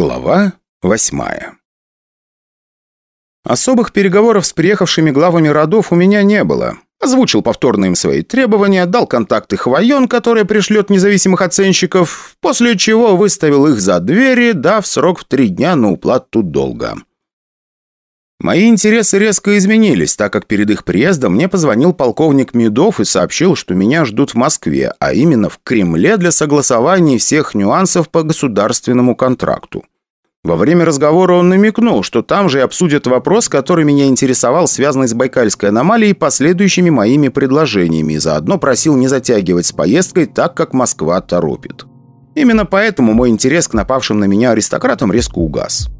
Глава восьмая Особых переговоров с приехавшими главами родов у меня не было. Озвучил повторно им свои требования, дал контакты Хвоен, который пришлет независимых оценщиков, после чего выставил их за двери, дав срок в три дня на уплату долга. Мои интересы резко изменились, так как перед их приездом мне позвонил полковник Медов и сообщил, что меня ждут в Москве, а именно в Кремле для согласования всех нюансов по государственному контракту. Во время разговора он намекнул, что там же и обсудят вопрос, который меня интересовал, связанный с Байкальской аномалией и последующими моими предложениями, и заодно просил не затягивать с поездкой, так как Москва торопит. Именно поэтому мой интерес к напавшим на меня аристократам резко угас.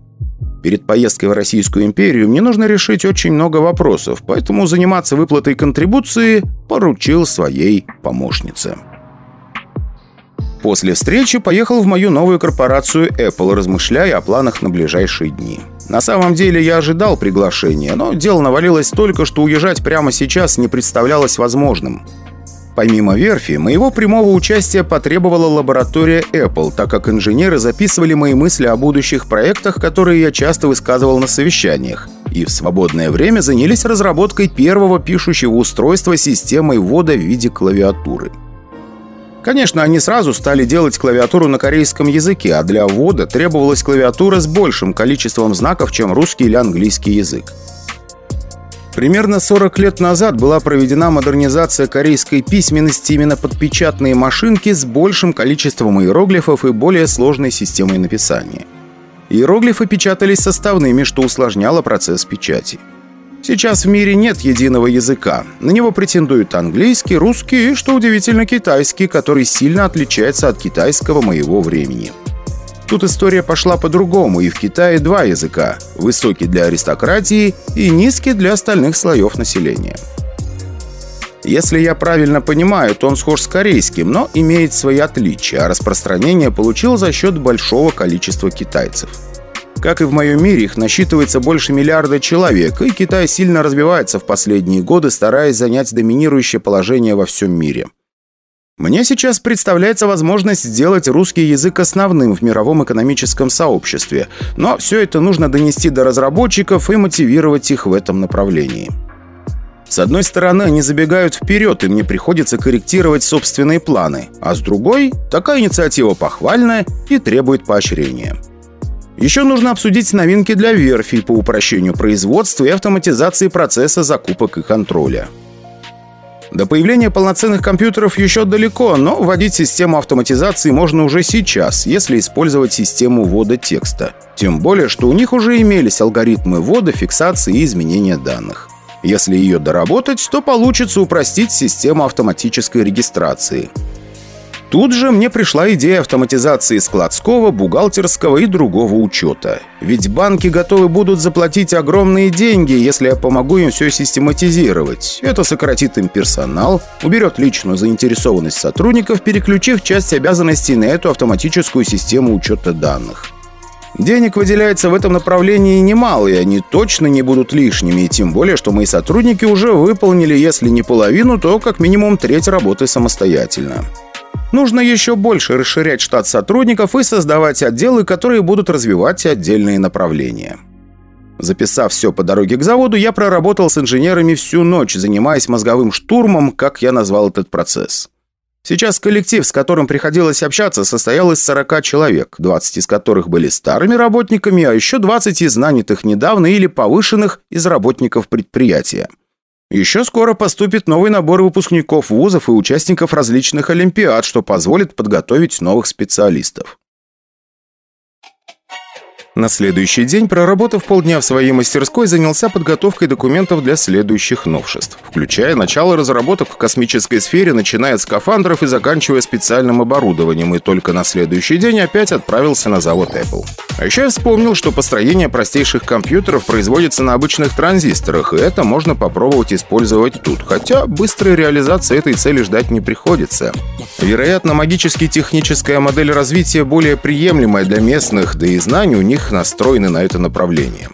Перед поездкой в Российскую империю мне нужно решить очень много вопросов, поэтому заниматься выплатой контрибуции поручил своей помощнице. После встречи поехал в мою новую корпорацию Apple, размышляя о планах на ближайшие дни. На самом деле я ожидал приглашения, но дело навалилось столько, что уезжать прямо сейчас не представлялось возможным. Помимо верфи, моего прямого участия потребовала лаборатория Apple, так как инженеры записывали мои мысли о будущих проектах, которые я часто высказывал на совещаниях, и в свободное время занялись разработкой первого пишущего устройства системой ввода в виде клавиатуры. Конечно, они сразу стали делать клавиатуру на корейском языке, а для ввода требовалась клавиатура с большим количеством знаков, чем русский или английский язык. Примерно 40 лет назад была проведена модернизация корейской письменности именно под печатные машинки с большим количеством иероглифов и более сложной системой написания. Иероглифы печатались составными, что усложняло процесс печати. Сейчас в мире нет единого языка. На него претендуют английский, русский и, что удивительно, китайский, который сильно отличается от китайского моего времени. Тут история пошла по-другому, и в Китае два языка – высокий для аристократии и низкий для остальных слоев населения. Если я правильно понимаю, то он схож с корейским, но имеет свои отличия, а распространение получил за счет большого количества китайцев – как и в моем мире, их насчитывается больше миллиарда человек, и Китай сильно развивается в последние годы, стараясь занять доминирующее положение во всем мире. Мне сейчас представляется возможность сделать русский язык основным в мировом экономическом сообществе, но все это нужно донести до разработчиков и мотивировать их в этом направлении. С одной стороны, они забегают вперед, и мне приходится корректировать собственные планы, а с другой, такая инициатива похвальная и требует поощрения. Еще нужно обсудить новинки для верфи по упрощению производства и автоматизации процесса закупок и контроля. До появления полноценных компьютеров еще далеко, но вводить систему автоматизации можно уже сейчас, если использовать систему ввода текста. Тем более, что у них уже имелись алгоритмы ввода, фиксации и изменения данных. Если ее доработать, то получится упростить систему автоматической регистрации. Тут же мне пришла идея автоматизации складского, бухгалтерского и другого учета. Ведь банки готовы будут заплатить огромные деньги, если я помогу им все систематизировать. Это сократит им персонал, уберет личную заинтересованность сотрудников, переключив часть обязанностей на эту автоматическую систему учета данных. Денег выделяется в этом направлении немало, и они точно не будут лишними, и тем более, что мои сотрудники уже выполнили, если не половину, то как минимум треть работы самостоятельно. Нужно еще больше расширять штат сотрудников и создавать отделы, которые будут развивать отдельные направления. Записав все по дороге к заводу, я проработал с инженерами всю ночь, занимаясь мозговым штурмом, как я назвал этот процесс. Сейчас коллектив, с которым приходилось общаться, состоял из 40 человек, 20 из которых были старыми работниками, а еще 20 из нанятых недавно или повышенных из работников предприятия. Еще скоро поступит новый набор выпускников вузов и участников различных олимпиад, что позволит подготовить новых специалистов. На следующий день, проработав полдня в своей мастерской, занялся подготовкой документов для следующих новшеств, включая начало разработок в космической сфере, начиная от скафандров и заканчивая специальным оборудованием, и только на следующий день опять отправился на завод Apple. А еще я вспомнил, что построение простейших компьютеров производится на обычных транзисторах, и это можно попробовать использовать тут, хотя быстрой реализации этой цели ждать не приходится. Вероятно, магически техническая модель развития более приемлемая для местных, да и знаний у них настроены на это направление.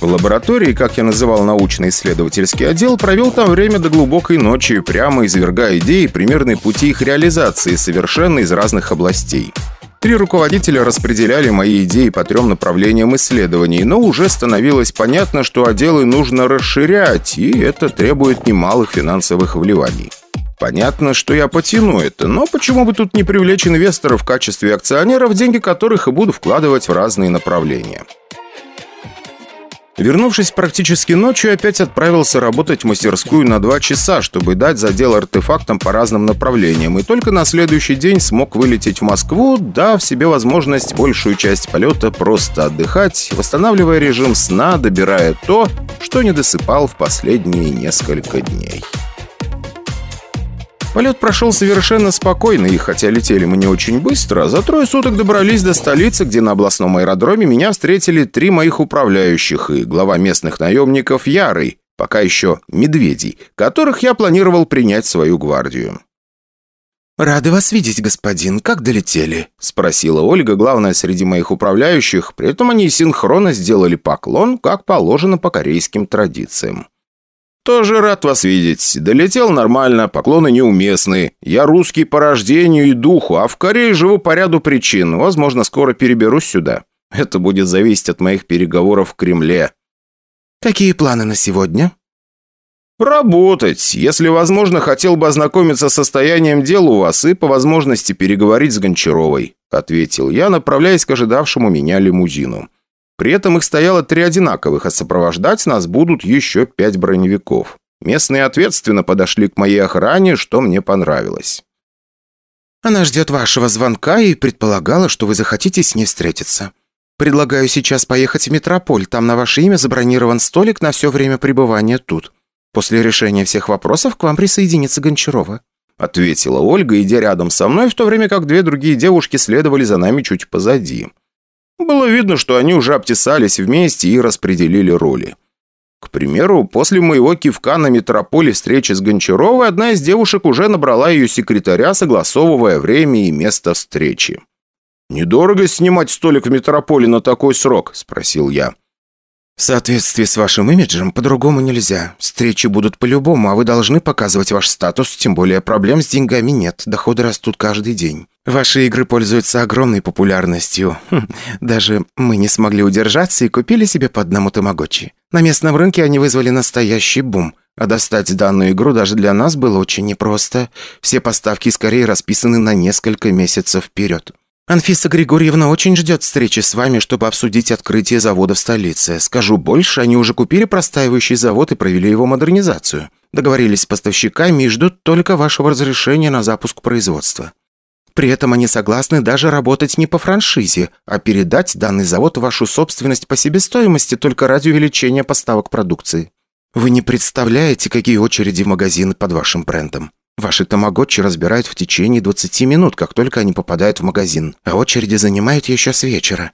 В лаборатории, как я называл научно-исследовательский отдел, провел там время до глубокой ночи, прямо извергая идеи примерной пути их реализации, совершенно из разных областей. Три руководителя распределяли мои идеи по трем направлениям исследований, но уже становилось понятно, что отделы нужно расширять, и это требует немалых финансовых вливаний. Понятно, что я потяну это, но почему бы тут не привлечь инвесторов в качестве акционеров, деньги которых и буду вкладывать в разные направления? Вернувшись практически ночью, опять отправился работать в мастерскую на два часа, чтобы дать задел артефактам по разным направлениям, и только на следующий день смог вылететь в Москву, дав себе возможность большую часть полета просто отдыхать, восстанавливая режим сна, добирая то, что не досыпал в последние несколько дней. Полет прошел совершенно спокойно, и хотя летели мы не очень быстро, за трое суток добрались до столицы, где на областном аэродроме меня встретили три моих управляющих и глава местных наемников Ярый, пока еще медведей, которых я планировал принять в свою гвардию. «Рады вас видеть, господин. Как долетели?» – спросила Ольга, главная среди моих управляющих. При этом они синхронно сделали поклон, как положено по корейским традициям. «Тоже рад вас видеть. Долетел нормально, поклоны неуместны. Я русский по рождению и духу, а в Корее живу по ряду причин. Возможно, скоро переберусь сюда. Это будет зависеть от моих переговоров в Кремле». «Какие планы на сегодня?» «Работать. Если возможно, хотел бы ознакомиться с состоянием дел у вас и по возможности переговорить с Гончаровой», ответил я, направляясь к ожидавшему меня лимузину. При этом их стояло три одинаковых, а сопровождать нас будут еще пять броневиков. Местные ответственно подошли к моей охране, что мне понравилось. «Она ждет вашего звонка и предполагала, что вы захотите с ней встретиться. Предлагаю сейчас поехать в метрополь, там на ваше имя забронирован столик на все время пребывания тут. После решения всех вопросов к вам присоединится Гончарова». Ответила Ольга, идя рядом со мной, в то время как две другие девушки следовали за нами чуть позади. Было видно, что они уже обтесались вместе и распределили роли. К примеру, после моего кивка на метрополе встречи с Гончаровой, одна из девушек уже набрала ее секретаря, согласовывая время и место встречи. «Недорого снимать столик в метрополе на такой срок?» – спросил я. «В соответствии с вашим имиджем по-другому нельзя. Встречи будут по-любому, а вы должны показывать ваш статус, тем более проблем с деньгами нет, доходы растут каждый день. Ваши игры пользуются огромной популярностью. Хм, даже мы не смогли удержаться и купили себе по одному тамагочи. На местном рынке они вызвали настоящий бум, а достать данную игру даже для нас было очень непросто. Все поставки скорее расписаны на несколько месяцев вперед». «Анфиса Григорьевна очень ждет встречи с вами, чтобы обсудить открытие завода в столице. Скажу больше, они уже купили простаивающий завод и провели его модернизацию. Договорились с поставщиками и ждут только вашего разрешения на запуск производства. При этом они согласны даже работать не по франшизе, а передать данный завод в вашу собственность по себестоимости только ради увеличения поставок продукции. Вы не представляете, какие очереди в магазины под вашим брендом. Ваши тамагочи разбирают в течение 20 минут, как только они попадают в магазин, а очереди занимают еще с вечера.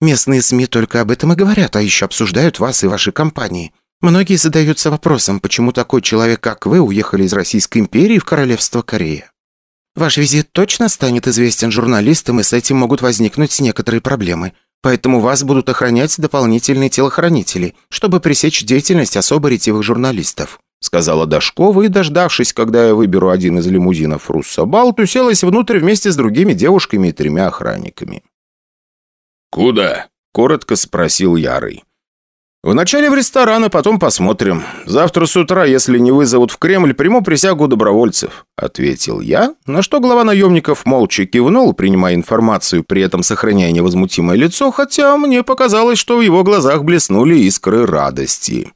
Местные СМИ только об этом и говорят, а еще обсуждают вас и ваши компании. Многие задаются вопросом, почему такой человек, как вы, уехали из Российской империи в Королевство Корея. Ваш визит точно станет известен журналистам, и с этим могут возникнуть некоторые проблемы. Поэтому вас будут охранять дополнительные телохранители, чтобы пресечь деятельность особо ретивых журналистов. — сказала Дашкова и, дождавшись, когда я выберу один из лимузинов Руссобалт, уселась внутрь вместе с другими девушками и тремя охранниками. «Куда?» — коротко спросил Ярый. «Вначале в ресторан, а потом посмотрим. Завтра с утра, если не вызовут в Кремль, приму присягу добровольцев», — ответил я, на что глава наемников молча кивнул, принимая информацию, при этом сохраняя невозмутимое лицо, хотя мне показалось, что в его глазах блеснули искры радости.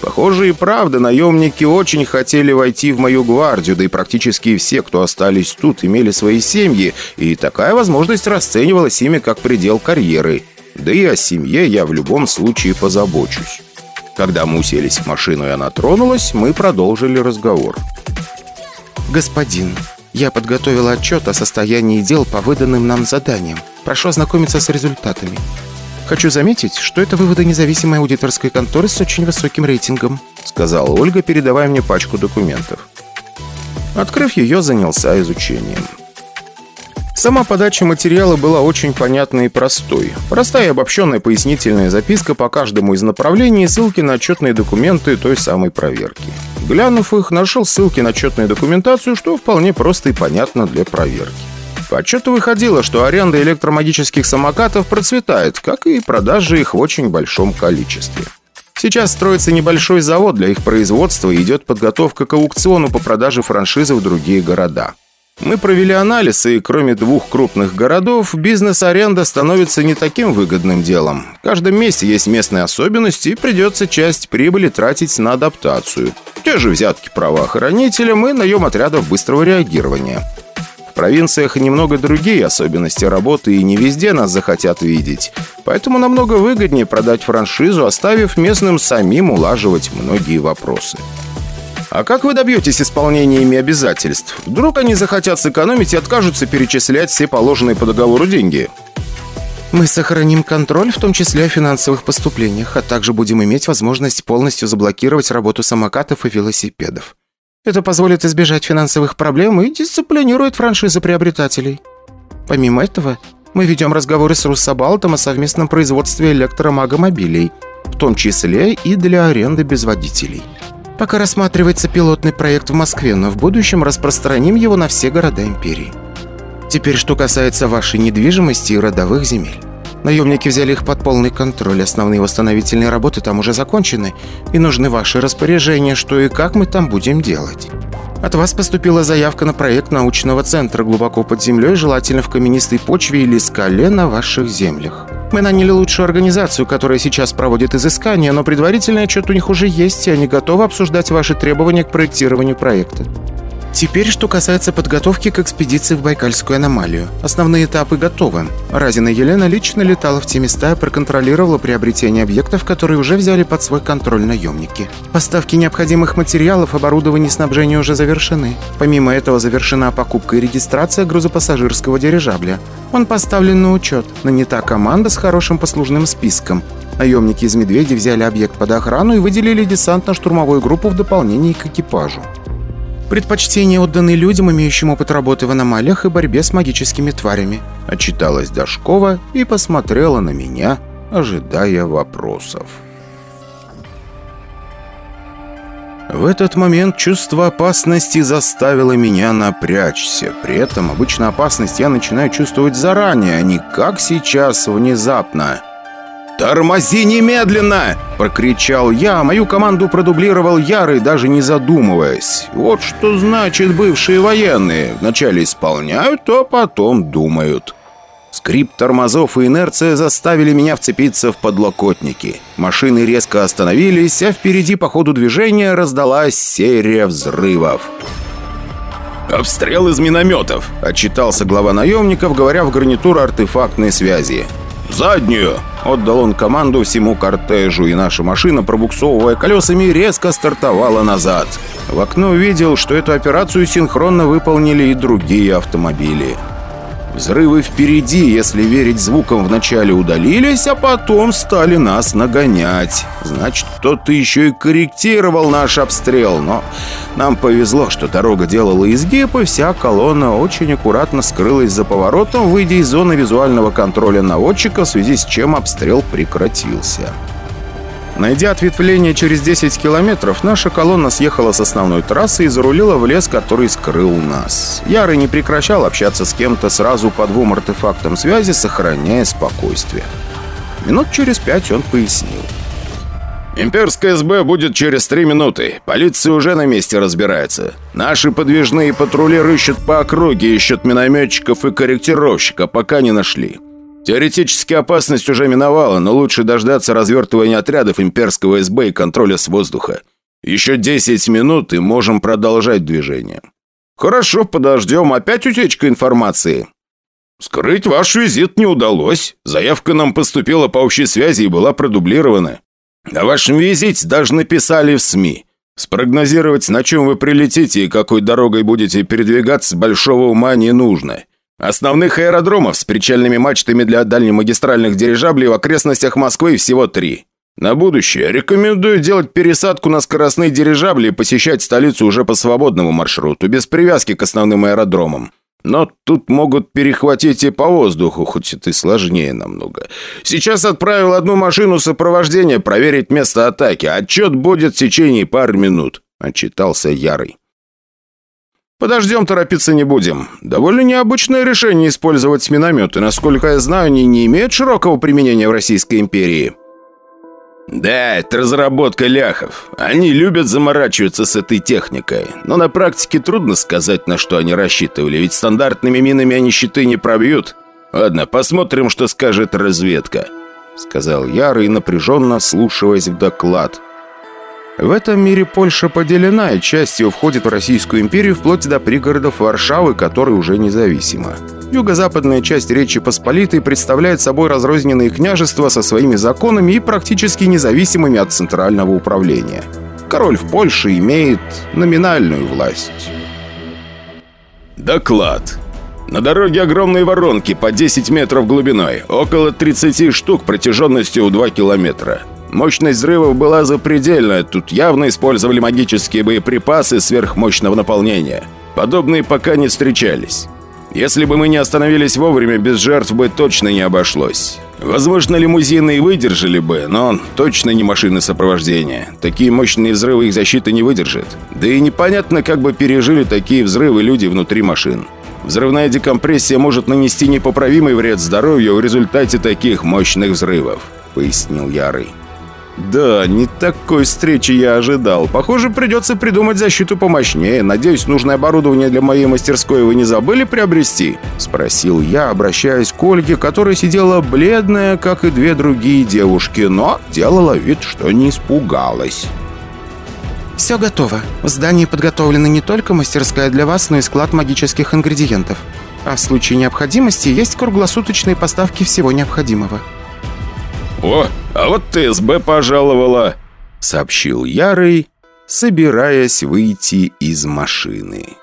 Похоже и правда, наемники очень хотели войти в мою гвардию, да и практически все, кто остались тут, имели свои семьи, и такая возможность расценивалась ими как предел карьеры. Да и о семье я в любом случае позабочусь. Когда мы уселись в машину и она тронулась, мы продолжили разговор. «Господин, я подготовила отчет о состоянии дел по выданным нам заданиям. Прошу ознакомиться с результатами. Хочу заметить, что это выводы независимой аудиторской конторы с очень высоким рейтингом», сказала Ольга, передавая мне пачку документов. Открыв ее, занялся изучением. Сама подача материала была очень понятной и простой. Простая обобщенная пояснительная записка по каждому из направлений и ссылки на отчетные документы той самой проверки. Глянув их, нашел ссылки на отчетную документацию, что вполне просто и понятно для проверки. По отчету выходило, что аренда электромагических самокатов процветает, как и продажи их в очень большом количестве. Сейчас строится небольшой завод для их производства и идет подготовка к аукциону по продаже франшизы в другие города. Мы провели анализ, и кроме двух крупных городов, бизнес-аренда становится не таким выгодным делом. В каждом месте есть местные особенности, и придется часть прибыли тратить на адаптацию. Те же взятки правоохранителям и наем отрядов быстрого реагирования. Провинциях немного другие особенности работы, и не везде нас захотят видеть. Поэтому намного выгоднее продать франшизу, оставив местным самим улаживать многие вопросы. А как вы добьетесь исполнения ими обязательств? Вдруг они захотят сэкономить и откажутся перечислять все положенные по договору деньги? Мы сохраним контроль, в том числе о финансовых поступлениях, а также будем иметь возможность полностью заблокировать работу самокатов и велосипедов. Это позволит избежать финансовых проблем и дисциплинирует франшизы приобретателей. Помимо этого, мы ведем разговоры с Руссобалтом о совместном производстве электромагомобилей, в том числе и для аренды без водителей. Пока рассматривается пилотный проект в Москве, но в будущем распространим его на все города империи. Теперь, что касается вашей недвижимости и родовых земель. Наемники взяли их под полный контроль, основные восстановительные работы там уже закончены, и нужны ваши распоряжения, что и как мы там будем делать. От вас поступила заявка на проект научного центра глубоко под землей, желательно в каменистой почве или скале на ваших землях. Мы наняли лучшую организацию, которая сейчас проводит изыскания, но предварительный отчет у них уже есть, и они готовы обсуждать ваши требования к проектированию проекта. Теперь, что касается подготовки к экспедиции в Байкальскую аномалию. Основные этапы готовы. Разина Елена лично летала в те места и проконтролировала приобретение объектов, которые уже взяли под свой контроль наемники. Поставки необходимых материалов, оборудования и снабжения уже завершены. Помимо этого завершена покупка и регистрация грузопассажирского дирижабля. Он поставлен на учет. Нанята команда с хорошим послужным списком. Наемники из «Медведя» взяли объект под охрану и выделили десантно-штурмовую группу в дополнение к экипажу. Предпочтение отданы людям, имеющим опыт работы в аномалиях и борьбе с магическими тварями. Отчиталась Дашкова и посмотрела на меня, ожидая вопросов. В этот момент чувство опасности заставило меня напрячься. При этом обычно опасность я начинаю чувствовать заранее, а не как сейчас, внезапно. «Тормози немедленно!» – прокричал я, мою команду продублировал Ярый, даже не задумываясь. Вот что значит бывшие военные. Вначале исполняют, а потом думают. Скрип тормозов и инерция заставили меня вцепиться в подлокотники. Машины резко остановились, а впереди по ходу движения раздалась серия взрывов. «Обстрел из минометов!» – отчитался глава наемников, говоря в гарнитуру артефактной связи. «Заднюю!» – отдал он команду всему кортежу, и наша машина, пробуксовывая колесами, резко стартовала назад. В окно увидел, что эту операцию синхронно выполнили и другие автомобили. Взрывы впереди, если верить звукам, вначале удалились, а потом стали нас нагонять. Значит, кто-то еще и корректировал наш обстрел, но нам повезло, что дорога делала изгиб, и вся колонна очень аккуратно скрылась за поворотом, выйдя из зоны визуального контроля наводчика, в связи с чем обстрел прекратился. Найдя ответвление через 10 километров, наша колонна съехала с основной трассы и зарулила в лес, который скрыл нас. Ярый не прекращал общаться с кем-то сразу по двум артефактам связи, сохраняя спокойствие. Минут через пять он пояснил. «Имперская СБ будет через три минуты. Полиция уже на месте разбирается. Наши подвижные патрули рыщут по округе, ищут минометчиков и корректировщика, пока не нашли. Теоретически опасность уже миновала, но лучше дождаться развертывания отрядов имперского СБ и контроля с воздуха. Еще 10 минут и можем продолжать движение. Хорошо, подождем. Опять утечка информации. Скрыть ваш визит не удалось. Заявка нам поступила по общей связи и была продублирована. О вашем визите даже написали в СМИ. Спрогнозировать, на чем вы прилетите и какой дорогой будете передвигаться, большого ума не нужно. Основных аэродромов с причальными мачтами для дальнемагистральных дирижаблей в окрестностях Москвы всего три. На будущее рекомендую делать пересадку на скоростные дирижабли и посещать столицу уже по свободному маршруту, без привязки к основным аэродромам. Но тут могут перехватить и по воздуху, хоть это и сложнее намного. Сейчас отправил одну машину сопровождения проверить место атаки. Отчет будет в течение пары минут», – отчитался Ярый. Подождем, торопиться не будем. Довольно необычное решение использовать минометы. Насколько я знаю, они не имеют широкого применения в Российской империи». «Да, это разработка ляхов. Они любят заморачиваться с этой техникой. Но на практике трудно сказать, на что они рассчитывали, ведь стандартными минами они щиты не пробьют. Ладно, посмотрим, что скажет разведка», — сказал Ярый, напряженно вслушиваясь в доклад. В этом мире Польша поделена и частью входит в Российскую империю вплоть до пригородов Варшавы, которая уже независима. Юго-западная часть Речи Посполитой представляет собой разрозненные княжества со своими законами и практически независимыми от центрального управления. Король в Польше имеет номинальную власть. Доклад. На дороге огромные воронки по 10 метров глубиной, около 30 штук протяженностью в 2 километра. Мощность взрывов была запредельная, тут явно использовали магические боеприпасы сверхмощного наполнения. Подобные пока не встречались. Если бы мы не остановились вовремя, без жертв бы точно не обошлось. Возможно, лимузины и выдержали бы, но точно не машины сопровождения. Такие мощные взрывы их защита не выдержит. Да и непонятно, как бы пережили такие взрывы люди внутри машин. Взрывная декомпрессия может нанести непоправимый вред здоровью в результате таких мощных взрывов», — пояснил Ярый. «Да, не такой встречи я ожидал. Похоже, придется придумать защиту помощнее. Надеюсь, нужное оборудование для моей мастерской вы не забыли приобрести?» Спросил я, обращаясь к Ольге, которая сидела бледная, как и две другие девушки, но делала вид, что не испугалась. «Все готово. В здании подготовлена не только мастерская для вас, но и склад магических ингредиентов. А в случае необходимости есть круглосуточные поставки всего необходимого». «О, а вот ТСБ пожаловала!» — сообщил Ярый, собираясь выйти из машины.